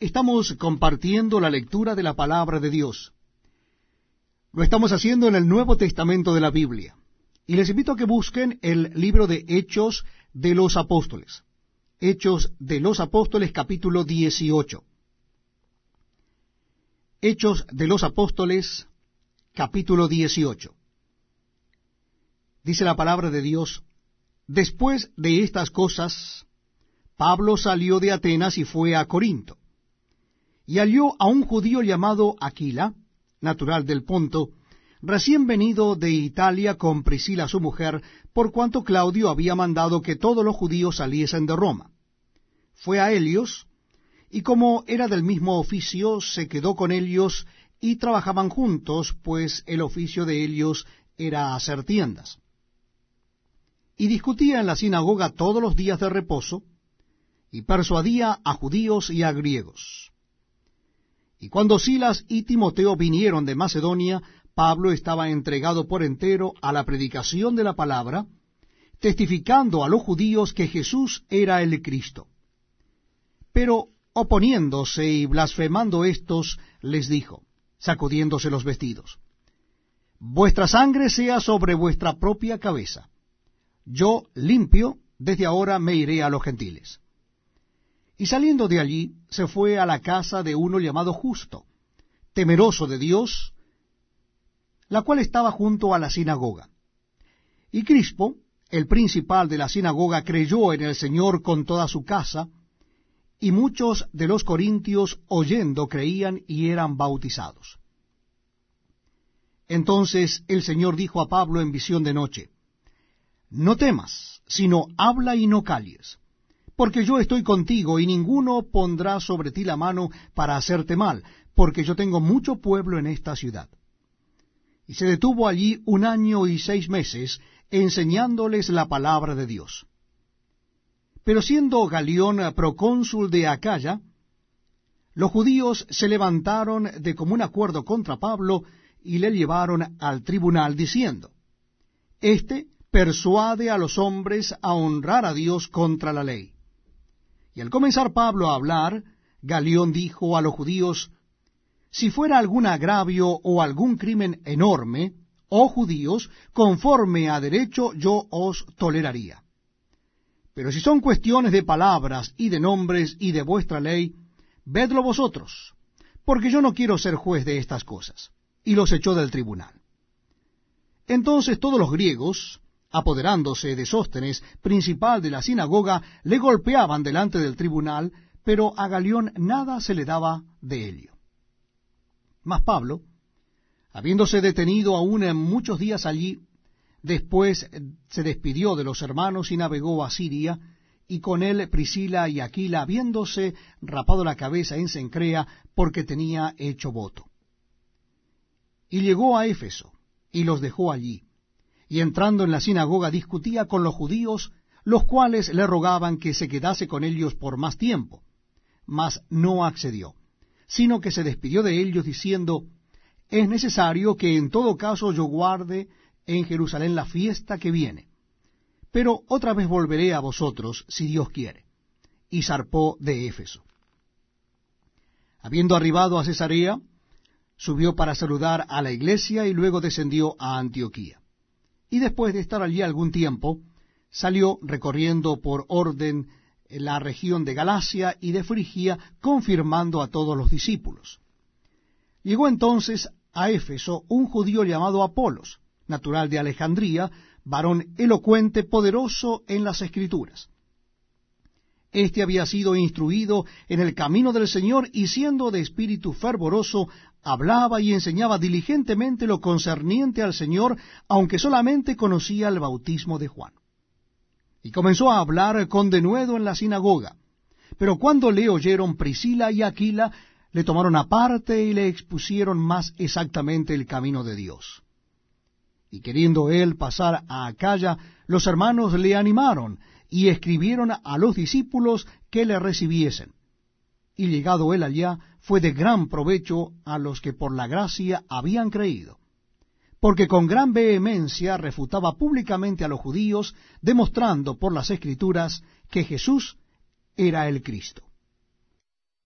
Estamos compartiendo la lectura de la palabra de Dios. Lo estamos haciendo en el Nuevo Testamento de la Biblia. Y les invito a que busquen el libro de Hechos de los Apóstoles. Hechos de los Apóstoles capítulo 18. Hechos de los Apóstoles capítulo 18. Dice la palabra de Dios, después de estas cosas, Pablo salió de Atenas y fue a Corinto y halló a un judío llamado Aquila, natural del Ponto, recién venido de Italia con Priscila su mujer, por cuanto Claudio había mandado que todos los judíos saliesen de Roma. Fue a Helios, y como era del mismo oficio, se quedó con ellos y trabajaban juntos, pues el oficio de Helios era hacer tiendas. Y discutía en la sinagoga todos los días de reposo, y persuadía a judíos y a griegos. Y cuando Silas y Timoteo vinieron de Macedonia, Pablo estaba entregado por entero a la predicación de la palabra, testificando a los judíos que Jesús era el Cristo. Pero oponiéndose y blasfemando éstos, les dijo, sacudiéndose los vestidos, Vuestra sangre sea sobre vuestra propia cabeza. Yo, limpio, desde ahora me iré a los gentiles. Y saliendo de allí, se fue a la casa de uno llamado Justo, temeroso de Dios, la cual estaba junto a la sinagoga. Y Crispo, el principal de la sinagoga, creyó en el Señor con toda su casa, y muchos de los corintios oyendo creían y eran bautizados. Entonces el Señor dijo a Pablo en visión de noche, No temas, sino habla y no calles porque yo estoy contigo, y ninguno pondrá sobre ti la mano para hacerte mal, porque yo tengo mucho pueblo en esta ciudad. Y se detuvo allí un año y seis meses, enseñándoles la palabra de Dios. Pero siendo Galión procónsul de Acaya, los judíos se levantaron de común acuerdo contra Pablo y le llevaron al tribunal diciendo, Este persuade a los hombres a honrar a Dios contra la ley. Y al comenzar Pablo a hablar, Galión dijo a los judíos, Si fuera algún agravio o algún crimen enorme, oh judíos, conforme a derecho yo os toleraría. Pero si son cuestiones de palabras y de nombres y de vuestra ley, vedlo vosotros, porque yo no quiero ser juez de estas cosas. Y los echó del tribunal. Entonces todos los griegos, apoderándose de Sóstenes, principal de la sinagoga, le golpeaban delante del tribunal, pero a Galión nada se le daba de ello. Mas Pablo, habiéndose detenido aún en muchos días allí, después se despidió de los hermanos y navegó a Siria, y con él Priscila y Aquila, habiéndose rapado la cabeza en Sencrea, porque tenía hecho voto. Y llegó a Éfeso, y los dejó allí y entrando en la sinagoga discutía con los judíos, los cuales le rogaban que se quedase con ellos por más tiempo. Mas no accedió, sino que se despidió de ellos diciendo, es necesario que en todo caso yo guarde en Jerusalén la fiesta que viene. Pero otra vez volveré a vosotros, si Dios quiere. Y zarpó de Éfeso. Habiendo arribado a Cesarea, subió para saludar a la iglesia y luego descendió a Antioquía y después de estar allí algún tiempo, salió recorriendo por orden la región de Galacia y de Frigia, confirmando a todos los discípulos. Llegó entonces a Éfeso un judío llamado Apolos, natural de Alejandría, varón elocuente, poderoso en las escrituras. Este había sido instruido en el camino del Señor y siendo de espíritu fervoroso, hablaba y enseñaba diligentemente lo concerniente al Señor, aunque solamente conocía el bautismo de Juan. Y comenzó a hablar con denuedo en la sinagoga. Pero cuando le oyeron Priscila y Aquila, le tomaron aparte y le expusieron más exactamente el camino de Dios. Y queriendo él pasar a Acaya, los hermanos le animaron y escribieron a los discípulos que le recibiesen. Y llegado él allá, fue de gran provecho a los que por la gracia habían creído, porque con gran vehemencia refutaba públicamente a los judíos, demostrando por las escrituras que Jesús era el Cristo.